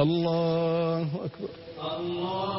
الله أكبر الله